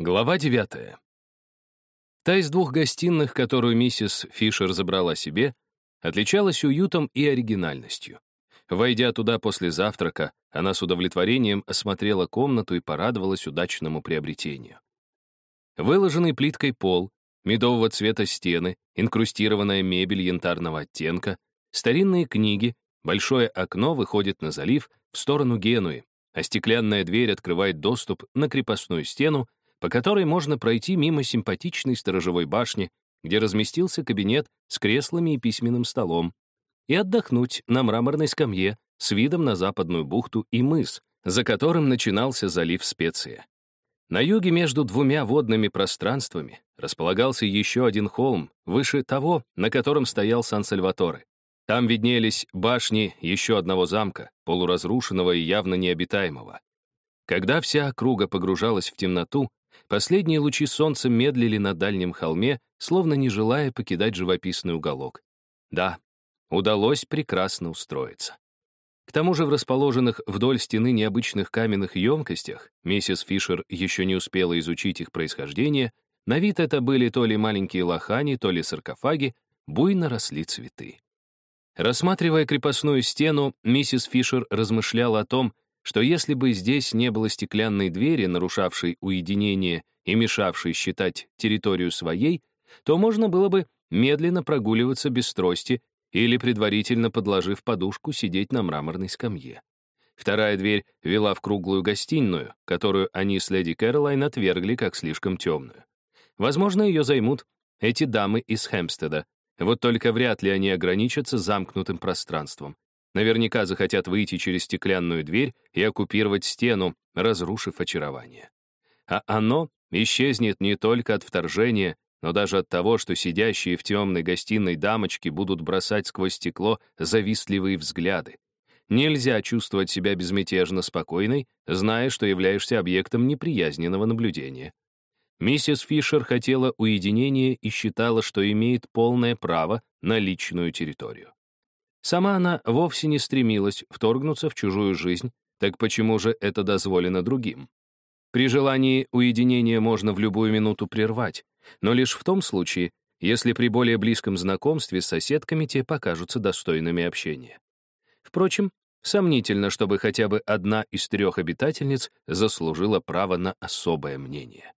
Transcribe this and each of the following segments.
Глава 9. Та из двух гостиных, которую миссис Фишер забрала себе, отличалась уютом и оригинальностью. Войдя туда после завтрака, она с удовлетворением осмотрела комнату и порадовалась удачному приобретению. Выложенный плиткой пол, медового цвета стены, инкрустированная мебель янтарного оттенка, старинные книги, большое окно выходит на залив в сторону Генуи, а стеклянная дверь открывает доступ на крепостную стену, по которой можно пройти мимо симпатичной сторожевой башни, где разместился кабинет с креслами и письменным столом, и отдохнуть на мраморной скамье с видом на западную бухту и мыс, за которым начинался залив Специя. На юге между двумя водными пространствами располагался еще один холм, выше того, на котором стоял Сан-Сальваторе. Там виднелись башни еще одного замка, полуразрушенного и явно необитаемого. Когда вся округа погружалась в темноту, последние лучи солнца медлили на дальнем холме, словно не желая покидать живописный уголок. Да, удалось прекрасно устроиться. К тому же в расположенных вдоль стены необычных каменных емкостях, миссис Фишер еще не успела изучить их происхождение, на вид это были то ли маленькие лохани, то ли саркофаги, буйно росли цветы. Рассматривая крепостную стену, миссис Фишер размышляла о том, что если бы здесь не было стеклянной двери, нарушавшей уединение и мешавшей считать территорию своей, то можно было бы медленно прогуливаться без трости или, предварительно подложив подушку, сидеть на мраморной скамье. Вторая дверь вела в круглую гостиную, которую они с леди Кэролайн отвергли как слишком темную. Возможно, ее займут эти дамы из Хэмпстеда, вот только вряд ли они ограничатся замкнутым пространством. Наверняка захотят выйти через стеклянную дверь и оккупировать стену, разрушив очарование. А оно исчезнет не только от вторжения, но даже от того, что сидящие в темной гостиной дамочки будут бросать сквозь стекло завистливые взгляды. Нельзя чувствовать себя безмятежно спокойной, зная, что являешься объектом неприязненного наблюдения. Миссис Фишер хотела уединения и считала, что имеет полное право на личную территорию. Сама она вовсе не стремилась вторгнуться в чужую жизнь, так почему же это дозволено другим? При желании уединения можно в любую минуту прервать, но лишь в том случае, если при более близком знакомстве с соседками те покажутся достойными общения. Впрочем, сомнительно, чтобы хотя бы одна из трех обитательниц заслужила право на особое мнение.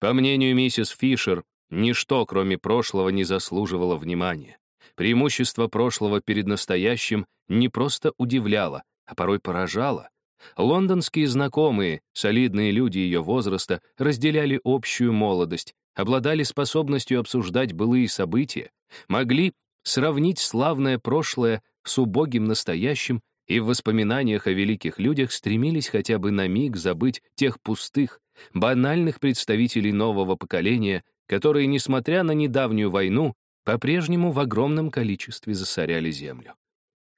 По мнению миссис Фишер, ничто, кроме прошлого, не заслуживало внимания. Преимущество прошлого перед настоящим не просто удивляло, а порой поражало. Лондонские знакомые, солидные люди ее возраста, разделяли общую молодость, обладали способностью обсуждать былые события, могли сравнить славное прошлое с убогим настоящим и в воспоминаниях о великих людях стремились хотя бы на миг забыть тех пустых, банальных представителей нового поколения, которые, несмотря на недавнюю войну, по-прежнему в огромном количестве засоряли землю.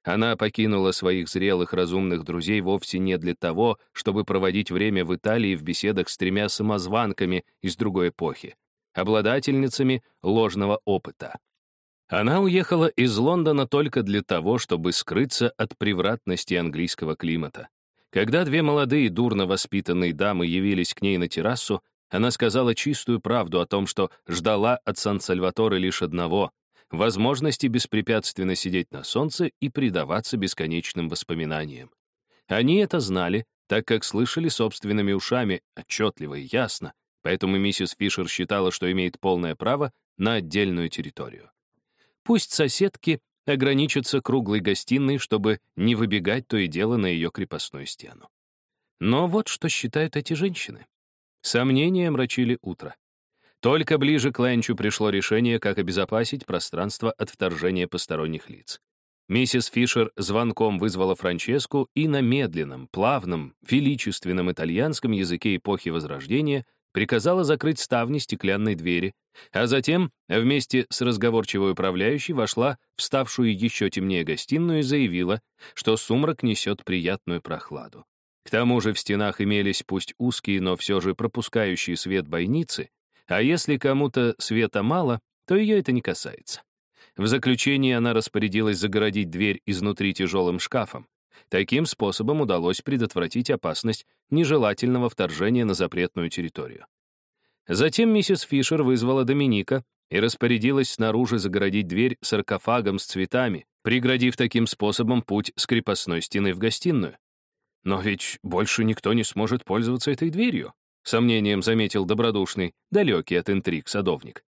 Она покинула своих зрелых разумных друзей вовсе не для того, чтобы проводить время в Италии в беседах с тремя самозванками из другой эпохи, обладательницами ложного опыта. Она уехала из Лондона только для того, чтобы скрыться от превратности английского климата. Когда две молодые, дурно воспитанные дамы явились к ней на террасу, она сказала чистую правду о том, что ждала от Сан-Сальваторе лишь одного — возможности беспрепятственно сидеть на солнце и предаваться бесконечным воспоминаниям. Они это знали, так как слышали собственными ушами, отчетливо и ясно, поэтому миссис Фишер считала, что имеет полное право на отдельную территорию. Пусть соседки ограничатся круглой гостиной, чтобы не выбегать то и дело на ее крепостную стену. Но вот что считают эти женщины. Сомнения мрачили утро. Только ближе к Ленчу пришло решение, как обезопасить пространство от вторжения посторонних лиц. Миссис Фишер звонком вызвала Франческу и на медленном, плавном, величественном итальянском языке эпохи Возрождения приказала закрыть ставни стеклянной двери, а затем вместе с разговорчивой управляющей вошла в ставшую еще темнее гостиную и заявила, что сумрак несет приятную прохладу. К тому же в стенах имелись пусть узкие, но все же пропускающие свет бойницы, а если кому-то света мало, то ее это не касается. В заключении она распорядилась загородить дверь изнутри тяжелым шкафом. Таким способом удалось предотвратить опасность нежелательного вторжения на запретную территорию. Затем миссис Фишер вызвала Доминика и распорядилась снаружи загородить дверь саркофагом с цветами, преградив таким способом путь с крепостной стены в гостиную. «Но ведь больше никто не сможет пользоваться этой дверью», сомнением заметил добродушный, далекий от интриг садовник.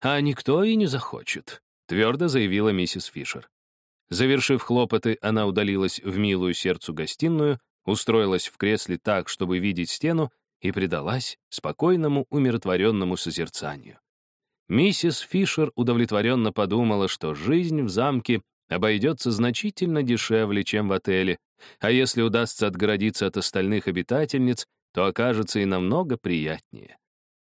«А никто и не захочет», — твердо заявила миссис Фишер. Завершив хлопоты, она удалилась в милую сердцу гостиную, устроилась в кресле так, чтобы видеть стену, и предалась спокойному, умиротворенному созерцанию. Миссис Фишер удовлетворенно подумала, что жизнь в замке обойдется значительно дешевле, чем в отеле, а если удастся отгородиться от остальных обитательниц, то окажется и намного приятнее.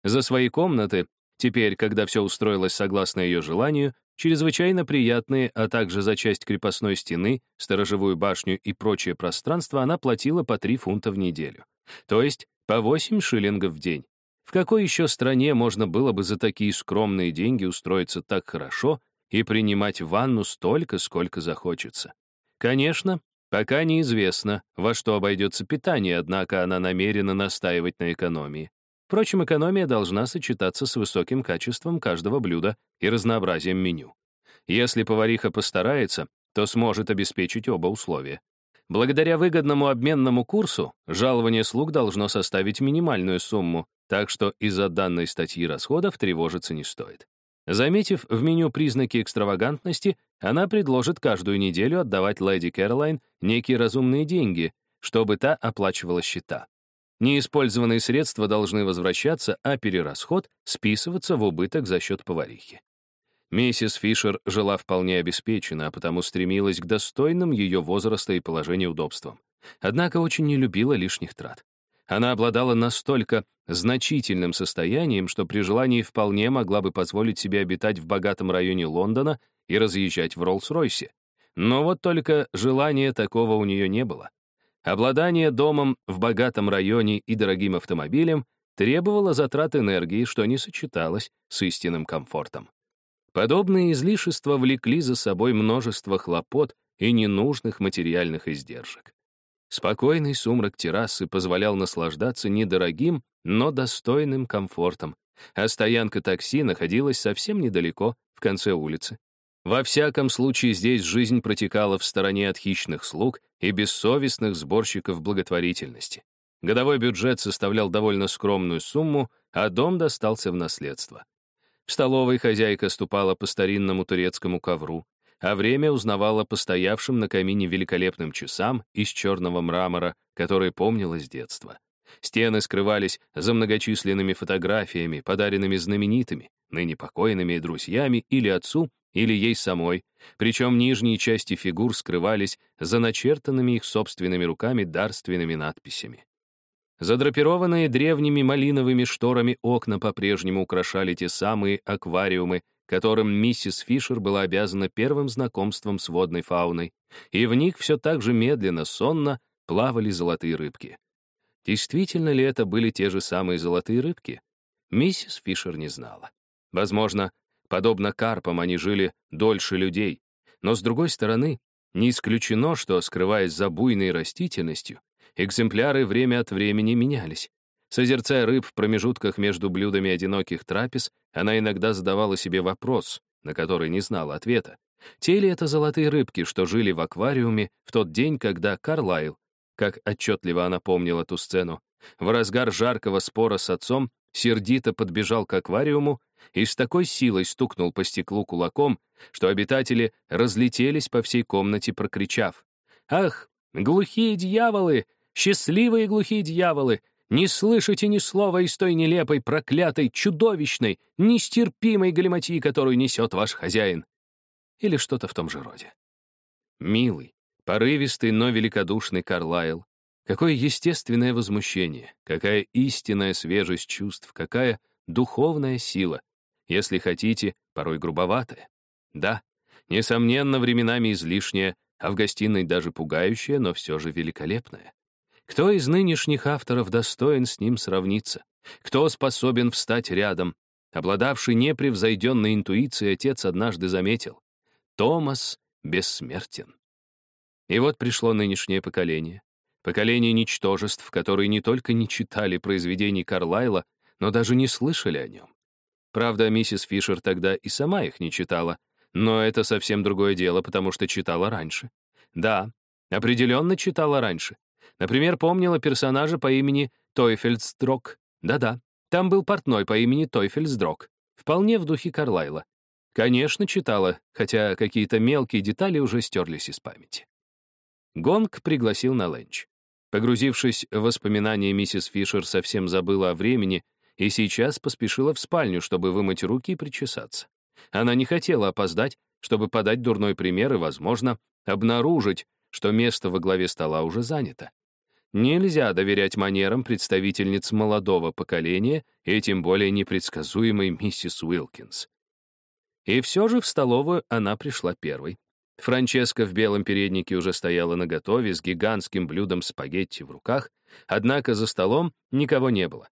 За свои комнаты, теперь, когда все устроилось согласно ее желанию, чрезвычайно приятные, а также за часть крепостной стены, сторожевую башню и прочее пространство она платила по 3 фунта в неделю. То есть по 8 шиллингов в день. В какой еще стране можно было бы за такие скромные деньги устроиться так хорошо и принимать ванну столько, сколько захочется? Конечно, пока неизвестно, во что обойдется питание, однако она намерена настаивать на экономии. Впрочем, экономия должна сочетаться с высоким качеством каждого блюда и разнообразием меню. Если повариха постарается, то сможет обеспечить оба условия. Благодаря выгодному обменному курсу жалование слуг должно составить минимальную сумму, так что из-за данной статьи расходов тревожиться не стоит. Заметив в меню признаки экстравагантности, она предложит каждую неделю отдавать леди Кэролайн некие разумные деньги, чтобы та оплачивала счета. Неиспользованные средства должны возвращаться, а перерасход списываться в убыток за счет поварихи. Миссис Фишер жила вполне обеспечена, а потому стремилась к достойным ее возраста и положения удобствам. Однако очень не любила лишних трат. Она обладала настолько значительным состоянием, что при желании вполне могла бы позволить себе обитать в богатом районе Лондона и разъезжать в Роллс-Ройсе. Но вот только желания такого у нее не было. Обладание домом в богатом районе и дорогим автомобилем требовало затрат энергии, что не сочеталось с истинным комфортом. Подобные излишества влекли за собой множество хлопот и ненужных материальных издержек. Спокойный сумрак террасы позволял наслаждаться недорогим, но достойным комфортом, а стоянка такси находилась совсем недалеко, в конце улицы. Во всяком случае, здесь жизнь протекала в стороне от хищных слуг и бессовестных сборщиков благотворительности. Годовой бюджет составлял довольно скромную сумму, а дом достался в наследство. В столовой хозяйка ступала по старинному турецкому ковру, а время узнавала по стоявшим на камине великолепным часам из черного мрамора, которые помнила с детства. Стены скрывались за многочисленными фотографиями, подаренными знаменитыми, ныне покойными друзьями или отцу, или ей самой, причем нижние части фигур скрывались за начертанными их собственными руками дарственными надписями. Задрапированные древними малиновыми шторами окна по-прежнему украшали те самые аквариумы, которым миссис Фишер была обязана первым знакомством с водной фауной, и в них все так же медленно, сонно плавали золотые рыбки. Действительно ли это были те же самые золотые рыбки? Миссис Фишер не знала. Возможно, Подобно карпам они жили дольше людей. Но, с другой стороны, не исключено, что, скрываясь за буйной растительностью, экземпляры время от времени менялись. Созерцая рыб в промежутках между блюдами одиноких трапез, она иногда задавала себе вопрос, на который не знала ответа. Те ли это золотые рыбки, что жили в аквариуме в тот день, когда Карлайл, как отчетливо она помнила ту сцену, в разгар жаркого спора с отцом сердито подбежал к аквариуму и с такой силой стукнул по стеклу кулаком, что обитатели разлетелись по всей комнате, прокричав. «Ах, глухие дьяволы! Счастливые глухие дьяволы! Не слышите ни слова из той нелепой, проклятой, чудовищной, нестерпимой галиматьи, которую несет ваш хозяин!» Или что-то в том же роде. Милый, порывистый, но великодушный Карлайл. Какое естественное возмущение, какая истинная свежесть чувств, какая духовная сила, если хотите, порой грубоватая. Да, несомненно, временами излишняя, а в гостиной даже пугающая, но все же великолепная. Кто из нынешних авторов достоин с ним сравниться? Кто способен встать рядом? Обладавший непревзойденной интуицией, отец однажды заметил. Томас бессмертен. И вот пришло нынешнее поколение. Поколение ничтожеств, которые не только не читали произведений Карлайла, но даже не слышали о нем. Правда, миссис Фишер тогда и сама их не читала, но это совсем другое дело, потому что читала раньше. Да, определенно читала раньше. Например, помнила персонажа по имени Тойфельсдрок. Да-да, там был портной по имени Тойфельсдрок. Вполне в духе Карлайла. Конечно, читала, хотя какие-то мелкие детали уже стерлись из памяти. Гонг пригласил на ленч. Погрузившись в воспоминания, миссис Фишер совсем забыла о времени и сейчас поспешила в спальню, чтобы вымыть руки и причесаться. Она не хотела опоздать, чтобы подать дурной пример и, возможно, обнаружить, что место во главе стола уже занято. Нельзя доверять манерам представительниц молодого поколения и тем более непредсказуемой миссис Уилкинс. И все же в столовую она пришла первой. Франческа в белом переднике уже стояла наготове с гигантским блюдом спагетти в руках, однако за столом никого не было.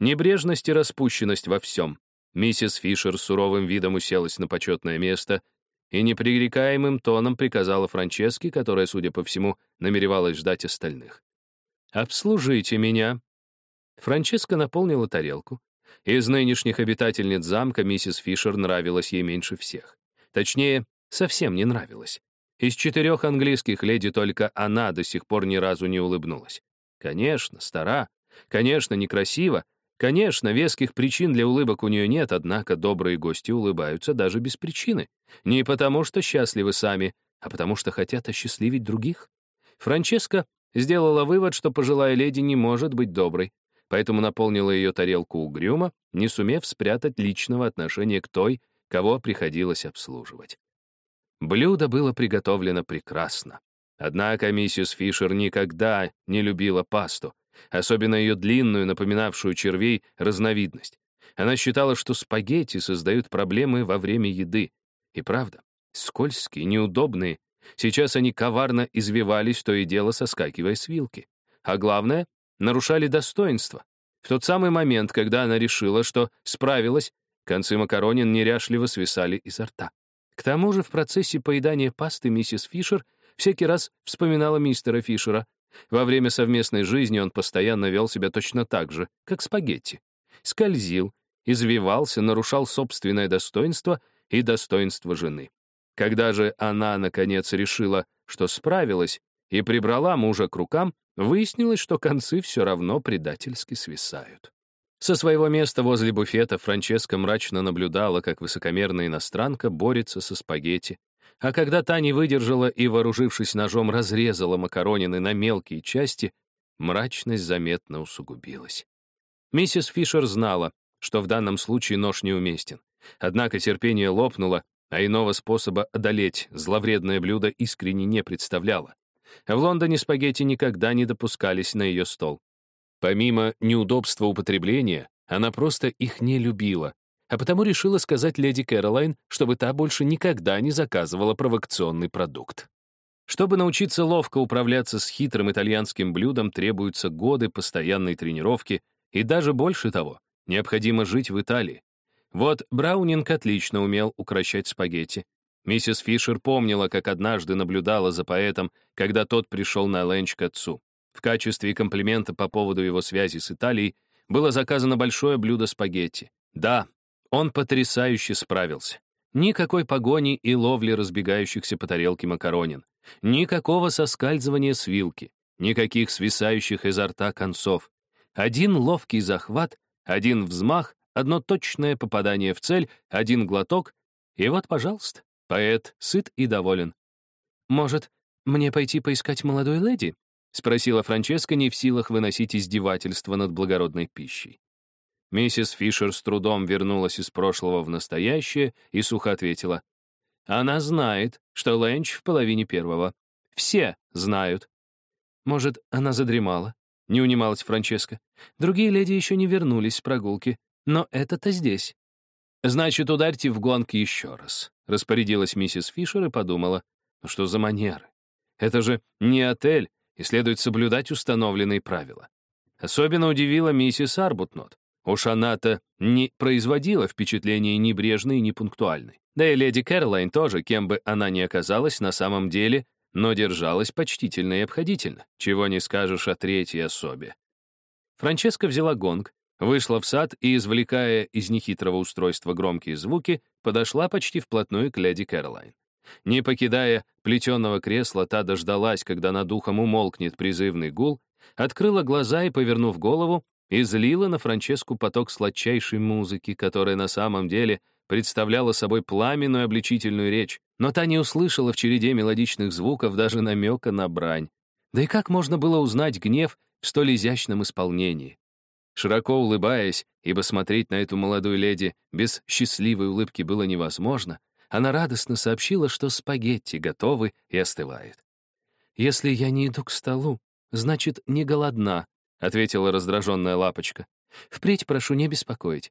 Небрежность и распущенность во всем. Миссис Фишер суровым видом уселась на почетное место и непререкаемым тоном приказала Франческе, которая, судя по всему, намеревалась ждать остальных. «Обслужите меня». Франческа наполнила тарелку. Из нынешних обитательниц замка миссис Фишер нравилась ей меньше всех. Точнее, совсем не нравилась. Из четырех английских леди только она до сих пор ни разу не улыбнулась. Конечно, стара, конечно, некрасива, конечно, веских причин для улыбок у нее нет, однако добрые гости улыбаются даже без причины. Не потому, что счастливы сами, а потому что хотят осчастливить других. Франческа Сделала вывод, что пожилая леди не может быть доброй, поэтому наполнила ее тарелку угрюмо, не сумев спрятать личного отношения к той, кого приходилось обслуживать. Блюдо было приготовлено прекрасно. Однако миссис Фишер никогда не любила пасту, особенно ее длинную, напоминавшую червей, разновидность. Она считала, что спагетти создают проблемы во время еды. И правда, скользкие, неудобные Сейчас они коварно извивались, то и дело соскакивая с вилки. А главное, нарушали достоинство. В тот самый момент, когда она решила, что справилась, концы макаронин неряшливо свисали изо рта. К тому же в процессе поедания пасты миссис Фишер всякий раз вспоминала мистера Фишера. Во время совместной жизни он постоянно вел себя точно так же, как спагетти. Скользил, извивался, нарушал собственное достоинство и достоинство жены. Когда же она, наконец, решила, что справилась, и прибрала мужа к рукам, выяснилось, что концы все равно предательски свисают. Со своего места возле буфета Франческа мрачно наблюдала, как высокомерная иностранка борется со спагетти. А когда та не выдержала и, вооружившись ножом, разрезала макаронины на мелкие части, мрачность заметно усугубилась. Миссис Фишер знала, что в данном случае нож неуместен. Однако терпение лопнуло, а иного способа одолеть зловредное блюдо искренне не представляла. В Лондоне спагетти никогда не допускались на ее стол. Помимо неудобства употребления, она просто их не любила, а потому решила сказать леди Кэролайн, чтобы та больше никогда не заказывала провокационный продукт. Чтобы научиться ловко управляться с хитрым итальянским блюдом, требуются годы постоянной тренировки, и даже больше того, необходимо жить в Италии. Вот Браунинг отлично умел укращать спагетти. Миссис Фишер помнила, как однажды наблюдала за поэтом, когда тот пришел на ленч к отцу. В качестве комплимента по поводу его связи с Италией было заказано большое блюдо спагетти. Да, он потрясающе справился. Никакой погони и ловли разбегающихся по тарелке макаронин. Никакого соскальзывания с вилки. Никаких свисающих изо рта концов. Один ловкий захват, один взмах, Одно точное попадание в цель, один глоток, и вот, пожалуйста, поэт сыт и доволен. «Может, мне пойти поискать молодой леди?» — спросила Франческа, не в силах выносить издевательство над благородной пищей. Миссис Фишер с трудом вернулась из прошлого в настоящее и сухо ответила. «Она знает, что ленч в половине первого. Все знают». «Может, она задремала?» — не унималась Франческа. «Другие леди еще не вернулись с прогулки. Но это-то здесь. Значит, ударьте в гонг еще раз. Распорядилась миссис Фишер и подумала, ну что за манеры? Это же не отель, и следует соблюдать установленные правила. Особенно удивила миссис Арбутнот. Уж она-то не производила впечатления небрежной и непунктуальной. Да и леди Кэролайн тоже, кем бы она ни оказалась на самом деле, но держалась почтительно и обходительно, чего не скажешь о третьей особе. Франческа взяла гонг, вышла в сад и, извлекая из нехитрого устройства громкие звуки, подошла почти вплотную к леди Кэролайн. Не покидая плетеного кресла, та дождалась, когда над ухом умолкнет призывный гул, открыла глаза и, повернув голову, излила на Франческу поток сладчайшей музыки, которая на самом деле представляла собой пламенную обличительную речь, но та не услышала в череде мелодичных звуков даже намека на брань. Да и как можно было узнать гнев в столь изящном исполнении? Широко улыбаясь, ибо смотреть на эту молодую леди без счастливой улыбки было невозможно, она радостно сообщила, что спагетти готовы и остывают. «Если я не иду к столу, значит, не голодна», — ответила раздраженная лапочка. «Впредь прошу не беспокоить.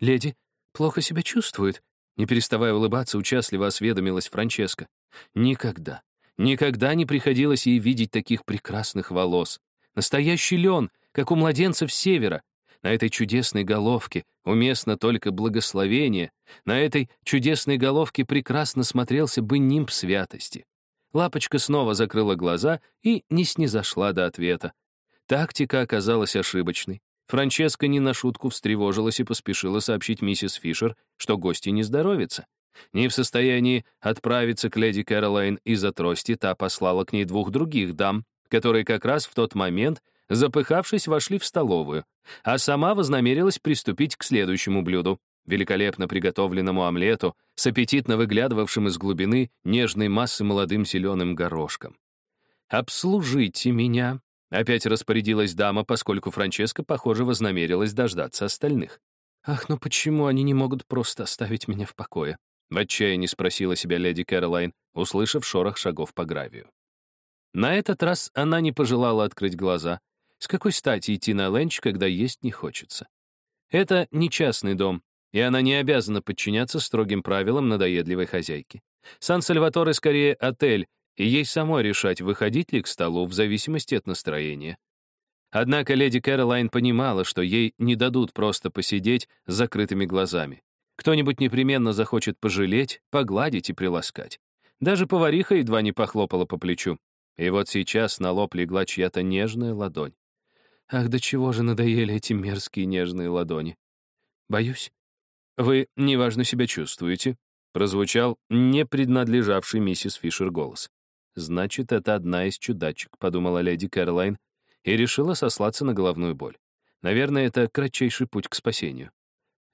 Леди плохо себя чувствует», — не переставая улыбаться, участливо осведомилась Франческа. «Никогда, никогда не приходилось ей видеть таких прекрасных волос. Настоящий лен, как у младенцев севера. На этой чудесной головке уместно только благословение, на этой чудесной головке прекрасно смотрелся бы нимб святости. Лапочка снова закрыла глаза и не снизошла до ответа. Тактика оказалась ошибочной. Франческа не на шутку встревожилась и поспешила сообщить миссис Фишер, что гости не здоровится. Не в состоянии отправиться к леди Кэролайн из-за трости, та послала к ней двух других дам, которые как раз в тот момент запыхавшись, вошли в столовую, а сама вознамерилась приступить к следующему блюду — великолепно приготовленному омлету с аппетитно выглядывавшим из глубины нежной массы молодым зеленым горошком. «Обслужите меня», — опять распорядилась дама, поскольку Франческа, похоже, вознамерилась дождаться остальных. «Ах, ну почему они не могут просто оставить меня в покое?» — в отчаянии спросила себя леди Кэролайн, услышав шорох шагов по гравию. На этот раз она не пожелала открыть глаза, с какой стати идти на ленч, когда есть не хочется? Это не частный дом, и она не обязана подчиняться строгим правилам надоедливой хозяйки. Сан-Сальваторе скорее отель, и ей самой решать, выходить ли к столу в зависимости от настроения. Однако леди Кэролайн понимала, что ей не дадут просто посидеть с закрытыми глазами. Кто-нибудь непременно захочет пожалеть, погладить и приласкать. Даже повариха едва не похлопала по плечу. И вот сейчас на лоб легла чья-то нежная ладонь. Ах, до чего же надоели эти мерзкие нежные ладони. Боюсь. Вы неважно себя чувствуете, прозвучал не принадлежавший миссис Фишер голос. Значит, это одна из чудачек, подумала леди Кэролайн и решила сослаться на головную боль. Наверное, это кратчайший путь к спасению.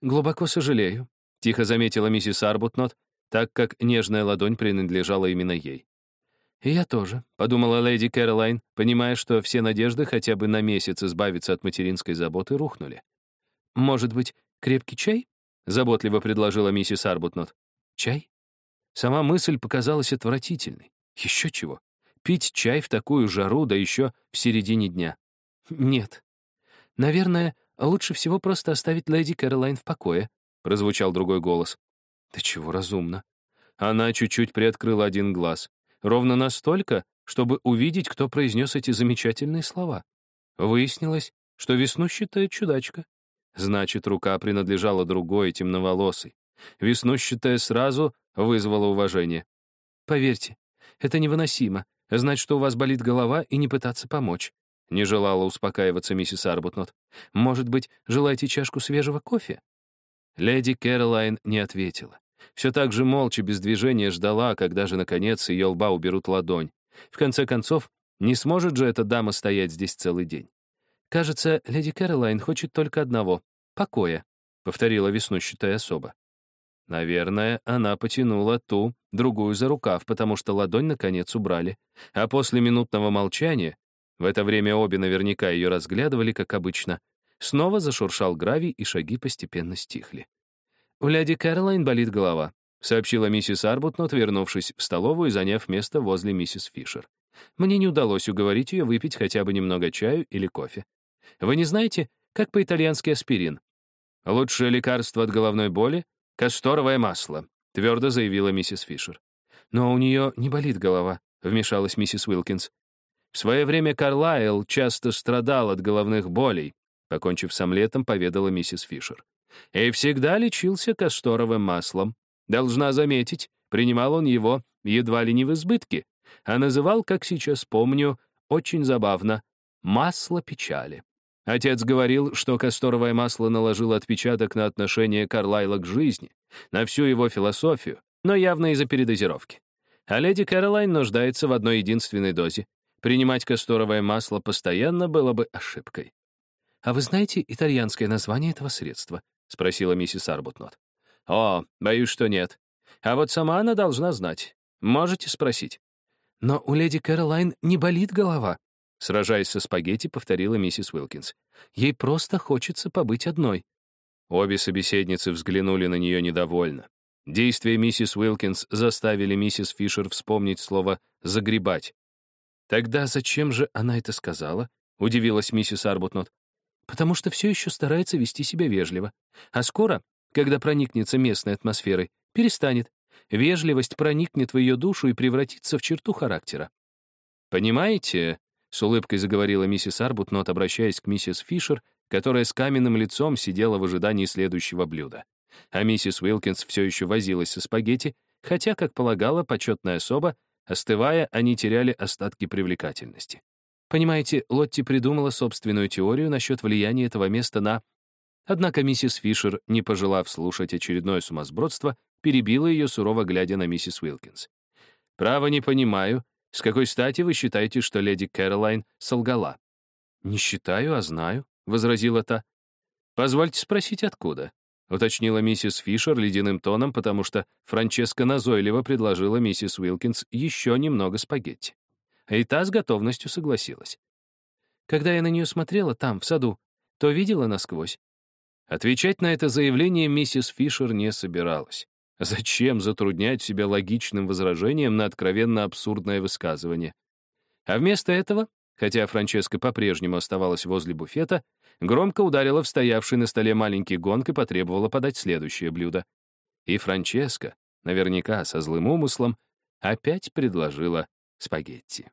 Глубоко сожалею, тихо заметила миссис Арбутнот, так как нежная ладонь принадлежала именно ей. «И я тоже», — подумала леди Кэролайн, понимая, что все надежды хотя бы на месяц избавиться от материнской заботы рухнули. «Может быть, крепкий чай?» — заботливо предложила миссис Арбутнот. «Чай?» Сама мысль показалась отвратительной. Еще чего? Пить чай в такую жару, да еще в середине дня. Нет. Наверное, лучше всего просто оставить леди Кэролайн в покое, прозвучал другой голос. Да чего разумно. Она чуть-чуть приоткрыла один глаз. Ровно настолько, чтобы увидеть, кто произнес эти замечательные слова. Выяснилось, что веснущатая чудачка. Значит, рука принадлежала другой, темноволосой. Веснущатая сразу вызвала уважение. «Поверьте, это невыносимо, знать, что у вас болит голова и не пытаться помочь», не желала успокаиваться миссис Арбутнот. «Может быть, желаете чашку свежего кофе?» Леди Кэролайн не ответила. Все так же молча, без движения ждала, когда же, наконец, ее лба уберут ладонь. В конце концов, не сможет же эта дама стоять здесь целый день. «Кажется, леди Кэролайн хочет только одного — покоя», — повторила веснущатая особа. Наверное, она потянула ту, другую за рукав, потому что ладонь, наконец, убрали. А после минутного молчания, в это время обе наверняка ее разглядывали, как обычно, снова зашуршал гравий, и шаги постепенно стихли. «У леди Кэролайн болит голова», — сообщила миссис Арбутнот, вернувшись в столовую и заняв место возле миссис Фишер. «Мне не удалось уговорить ее выпить хотя бы немного чаю или кофе. Вы не знаете, как по-итальянски аспирин? Лучшее лекарство от головной боли — касторовое масло», — твердо заявила миссис Фишер. «Но у нее не болит голова», — вмешалась миссис Уилкинс. В свое время Карлайл часто страдал от головных болей, покончив с омлетом, поведала миссис Фишер. И всегда лечился касторовым маслом. Должна заметить, принимал он его едва ли не в избытке, а называл, как сейчас помню, очень забавно, «масло печали». Отец говорил, что касторовое масло наложило отпечаток на отношение Карлайла к жизни, на всю его философию, но явно из-за передозировки. А леди Кэролайн нуждается в одной единственной дозе. Принимать касторовое масло постоянно было бы ошибкой. «А вы знаете итальянское название этого средства?» — спросила миссис Арбутнот. «О, боюсь, что нет. А вот сама она должна знать. Можете спросить». «Но у леди Кэролайн не болит голова», — сражаясь со спагетти, повторила миссис Уилкинс. «Ей просто хочется побыть одной». Обе собеседницы взглянули на нее недовольно. Действия миссис Уилкинс заставили миссис Фишер вспомнить слово «загребать». «Тогда зачем же она это сказала?» — удивилась миссис Арбутнот потому что все еще старается вести себя вежливо. А скоро, когда проникнется местной атмосферой, перестанет. Вежливость проникнет в ее душу и превратится в черту характера. «Понимаете?» — с улыбкой заговорила миссис Арбутнот, обращаясь к миссис Фишер, которая с каменным лицом сидела в ожидании следующего блюда. А миссис Уилкинс все еще возилась со спагетти, хотя, как полагала почетная особа, остывая, они теряли остатки привлекательности. Понимаете, Лотти придумала собственную теорию насчет влияния этого места на... Однако миссис Фишер, не пожелав слушать очередное сумасбродство, перебила ее, сурово глядя на миссис Уилкинс. «Право не понимаю, с какой стати вы считаете, что леди Кэролайн солгала?» «Не считаю, а знаю», — возразила та. «Позвольте спросить, откуда?» — уточнила миссис Фишер ледяным тоном, потому что Франческа назойливо предложила миссис Уилкинс еще немного спагетти. И та с готовностью согласилась. Когда я на нее смотрела там, в саду, то видела насквозь. Отвечать на это заявление миссис Фишер не собиралась. Зачем затруднять себя логичным возражением на откровенно абсурдное высказывание? А вместо этого, хотя Франческа по-прежнему оставалась возле буфета, громко ударила в стоявший на столе маленький гонг и потребовала подать следующее блюдо. И Франческа, наверняка со злым умыслом, опять предложила спагетти.